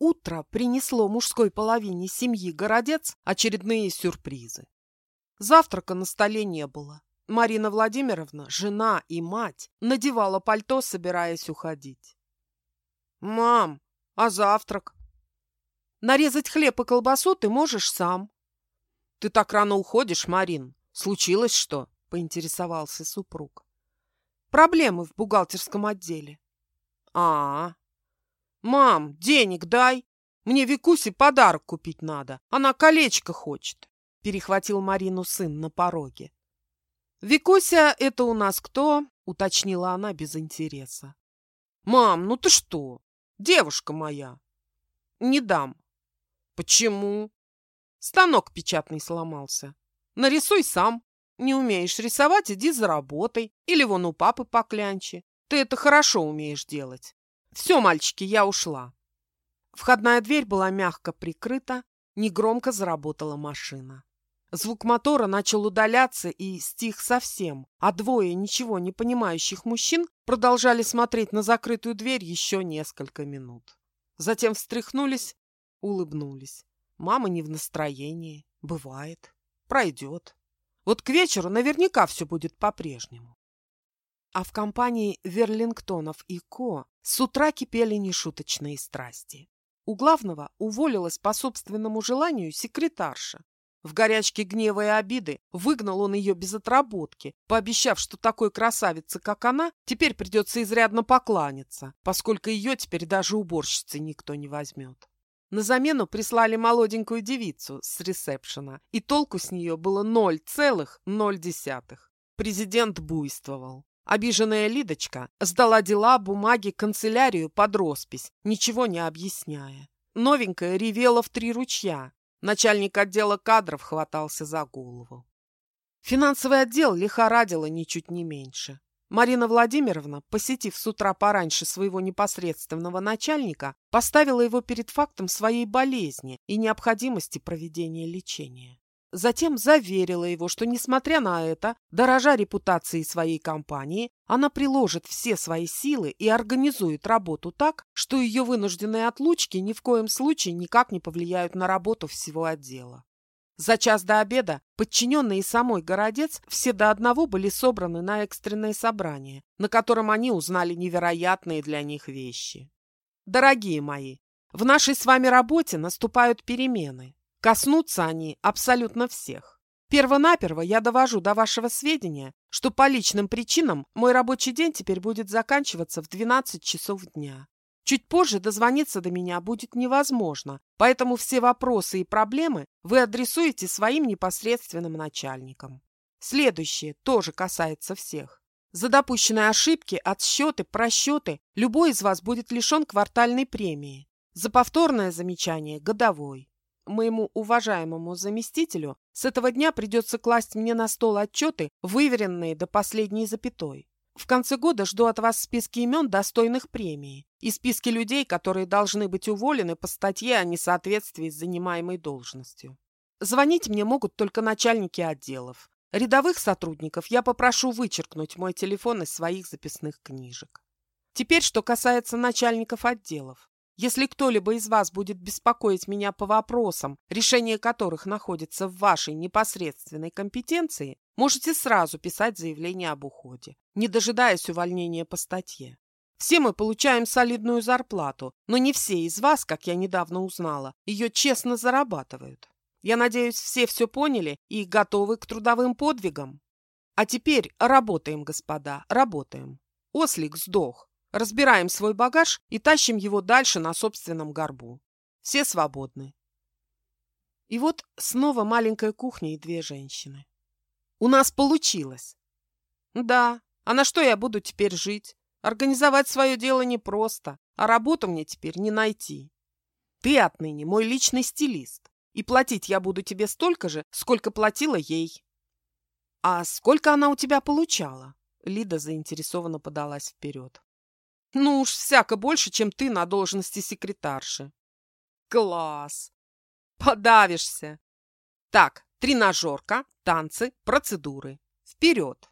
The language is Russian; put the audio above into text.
Утро принесло мужской половине семьи Городец очередные сюрпризы. Завтрака на столе не было. Марина Владимировна, жена и мать, надевала пальто, собираясь уходить. «Мам, а завтрак?» «Нарезать хлеб и колбасу ты можешь сам». «Ты так рано уходишь, Марин. Случилось что?» – поинтересовался супруг. «Проблемы в бухгалтерском отделе». «А, -а, -а. Мам, денег дай. Мне Викусе подарок купить надо. Она колечко хочет», – перехватил Марину сын на пороге. «Викуся, это у нас кто?» – уточнила она без интереса. «Мам, ну ты что? Девушка моя!» «Не дам». «Почему?» «Станок печатный сломался. Нарисуй сам. Не умеешь рисовать, иди за работой. Или вон у папы поклянчи. Ты это хорошо умеешь делать. Все, мальчики, я ушла». Входная дверь была мягко прикрыта, негромко заработала машина. Звук мотора начал удаляться и стих совсем, а двое ничего не понимающих мужчин продолжали смотреть на закрытую дверь еще несколько минут. Затем встряхнулись, улыбнулись. Мама не в настроении. Бывает. Пройдет. Вот к вечеру наверняка все будет по-прежнему. А в компании Верлингтонов и Ко с утра кипели нешуточные страсти. У главного уволилась по собственному желанию секретарша, в горячке гнева и обиды выгнал он ее без отработки, пообещав, что такой красавице, как она, теперь придется изрядно покланяться, поскольку ее теперь даже уборщицей никто не возьмет. На замену прислали молоденькую девицу с ресепшена, и толку с нее было ноль целых ноль десятых. Президент буйствовал. Обиженная Лидочка сдала дела, бумаги, канцелярию под роспись, ничего не объясняя. Новенькая ревела в три ручья, Начальник отдела кадров хватался за голову. Финансовый отдел лихорадило ничуть не меньше. Марина Владимировна, посетив с утра пораньше своего непосредственного начальника, поставила его перед фактом своей болезни и необходимости проведения лечения. Затем заверила его, что, несмотря на это, дорожа репутацией своей компании, она приложит все свои силы и организует работу так, что ее вынужденные отлучки ни в коем случае никак не повлияют на работу всего отдела. За час до обеда подчиненные самой Городец все до одного были собраны на экстренное собрание, на котором они узнали невероятные для них вещи. Дорогие мои, в нашей с вами работе наступают перемены. Коснутся они абсолютно всех. Первонаперво я довожу до вашего сведения, что по личным причинам мой рабочий день теперь будет заканчиваться в 12 часов дня. Чуть позже дозвониться до меня будет невозможно, поэтому все вопросы и проблемы вы адресуете своим непосредственным начальникам. Следующее тоже касается всех. За допущенные ошибки, отсчеты, просчеты любой из вас будет лишен квартальной премии. За повторное замечание – годовой моему уважаемому заместителю с этого дня придется класть мне на стол отчеты, выверенные до последней запятой. В конце года жду от вас списки имен, достойных премии, и списки людей, которые должны быть уволены по статье о несоответствии с занимаемой должностью. Звонить мне могут только начальники отделов. Рядовых сотрудников я попрошу вычеркнуть мой телефон из своих записных книжек. Теперь, что касается начальников отделов. Если кто-либо из вас будет беспокоить меня по вопросам, решение которых находится в вашей непосредственной компетенции, можете сразу писать заявление об уходе, не дожидаясь увольнения по статье. Все мы получаем солидную зарплату, но не все из вас, как я недавно узнала, ее честно зарабатывают. Я надеюсь, все все поняли и готовы к трудовым подвигам. А теперь работаем, господа, работаем. Ослик сдох. Разбираем свой багаж и тащим его дальше на собственном горбу. Все свободны. И вот снова маленькая кухня и две женщины. У нас получилось. Да, а на что я буду теперь жить? Организовать свое дело непросто, а работу мне теперь не найти. Ты отныне мой личный стилист, и платить я буду тебе столько же, сколько платила ей. А сколько она у тебя получала? Лида заинтересованно подалась вперед. Ну уж всяко больше, чем ты на должности секретарши. Класс! Подавишься. Так, тренажерка, танцы, процедуры. Вперед!